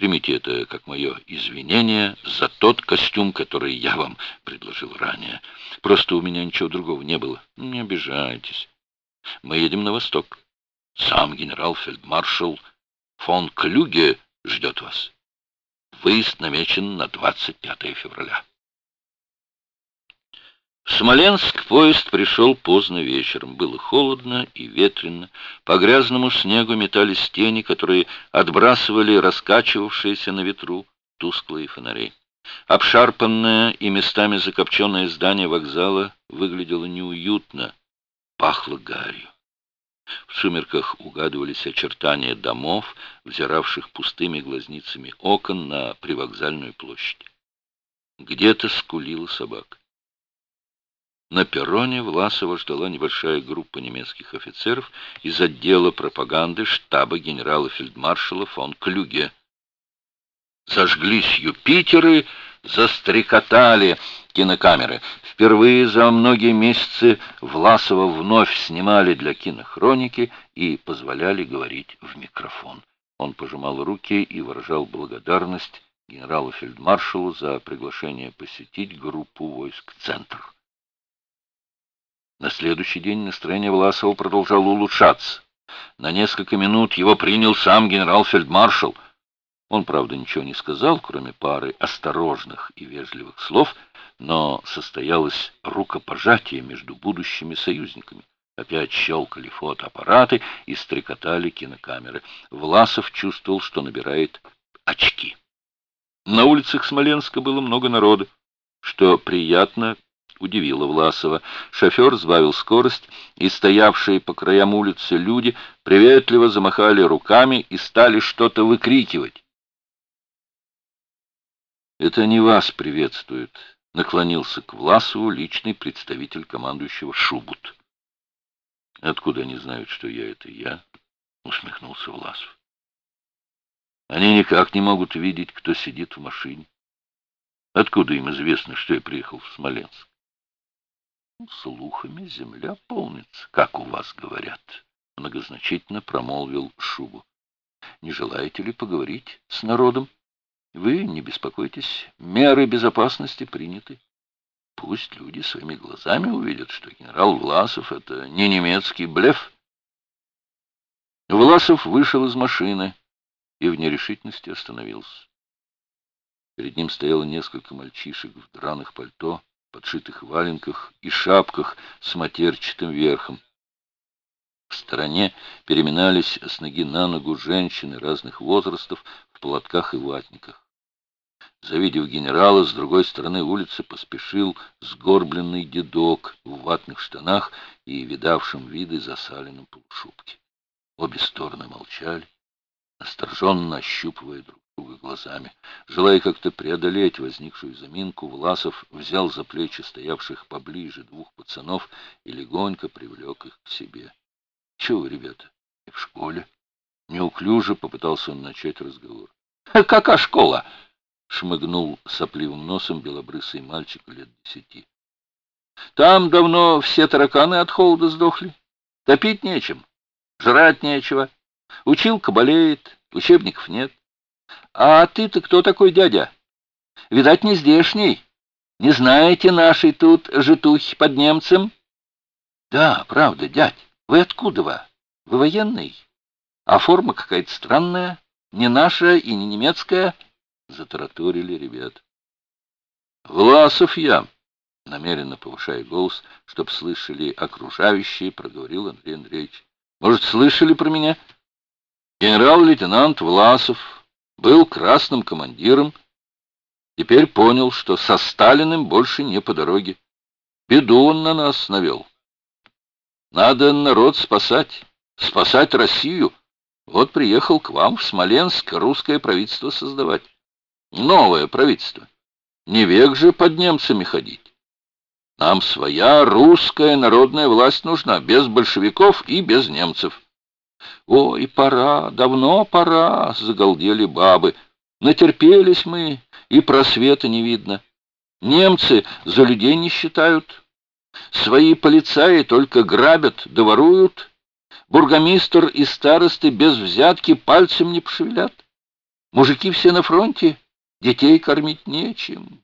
Примите это как мое извинение за тот костюм, который я вам предложил ранее. Просто у меня ничего другого не было. Не обижайтесь. Мы едем на восток. Сам генерал-фельдмаршал фон Клюге ждет вас. Выезд намечен на 25 февраля. Смоленск поезд пришел поздно вечером. Было холодно и ветрено. По грязному снегу метались тени, которые отбрасывали раскачивавшиеся на ветру тусклые фонари. Обшарпанное и местами закопченное здание вокзала выглядело неуютно, пахло гарью. В сумерках угадывались очертания домов, взиравших пустыми глазницами окон на привокзальную площадь. Где-то скулила собака. На перроне Власова ждала небольшая группа немецких офицеров из отдела пропаганды штаба генерала-фельдмаршала фон Клюге. Зажглись Юпитеры, застрекотали кинокамеры. Впервые за многие месяцы Власова вновь снимали для кинохроники и позволяли говорить в микрофон. Он пожимал руки и выражал благодарность генералу-фельдмаршалу за приглашение посетить группу войск «Центр». На следующий день настроение Власова продолжало улучшаться. На несколько минут его принял сам генерал-фельдмаршал. Он, правда, ничего не сказал, кроме пары осторожных и вежливых слов, но состоялось рукопожатие между будущими союзниками. Опять щелкали фотоаппараты и стрекотали кинокамеры. Власов чувствовал, что набирает очки. На улицах Смоленска было много народа, что приятно удивило Власова. Шофер сбавил скорость, и стоявшие по краям улицы люди приветливо замахали руками и стали что-то выкрикивать. «Это не вас приветствует», — наклонился к Власову личный представитель командующего Шубут. «Откуда они знают, что я — это я?» — усмехнулся Власов. «Они никак не могут видеть, кто сидит в машине. Откуда им известно, что я приехал в Смоленск? Слухами земля полнится, как у вас говорят, многозначительно промолвил Шубу. Не желаете ли поговорить с народом? Вы не беспокойтесь, меры безопасности приняты. Пусть люди своими глазами увидят, что генерал Власов — это не немецкий блеф. Власов вышел из машины и в нерешительности остановился. Перед ним стояло несколько мальчишек в драных пальто, подшитых валенках и шапках с матерчатым верхом. В стороне переминались с ноги на ногу женщины разных возрастов в платках и ватниках. Завидев генерала, с другой стороны улицы поспешил сгорбленный дедок в ватных штанах и видавшим виды засаленном полушубке. Обе стороны молчали, настороженно ощупывая друг друга глазами. Желая как-то преодолеть возникшую заминку, Власов взял за плечи стоявших поближе двух пацанов и легонько привлек их к себе. — Чего ребята, в школе? Неуклюже попытался он начать разговор. — Какая школа? — шмыгнул сопливым носом белобрысый мальчик лет десяти. — Там давно все тараканы от холода сдохли. Топить нечем, жрать нечего. Училка болеет, учебников нет. А ты-то кто такой, дядя? Видать, не здешний. Не знаете нашей тут житухи под немцем? Да, правда, дядь. Вы откуда вы? Вы военный? А форма какая-то странная, не наша и не немецкая, затараторили ребят. Власов я, намеренно повышая голос, чтоб слышали окружающие, проговорил Андрей Андреевич. Может, слышали про меня? Генерал-лейтенант Власов, был красным командиром, теперь понял, что со Сталиным больше не по дороге. Беду он на нас навел. Надо народ спасать, спасать Россию. Вот приехал к вам в Смоленск русское правительство создавать. Новое правительство. Не век же под немцами ходить. Нам своя русская народная власть нужна, без большевиков и без немцев. «Ой, пора, давно пора!» — загалдели бабы. «Натерпелись мы, и просвета не видно. Немцы за людей не считают. Свои полицаи только грабят да воруют. Бургомистр и старосты без взятки пальцем не пошевелят. Мужики все на фронте, детей кормить нечем.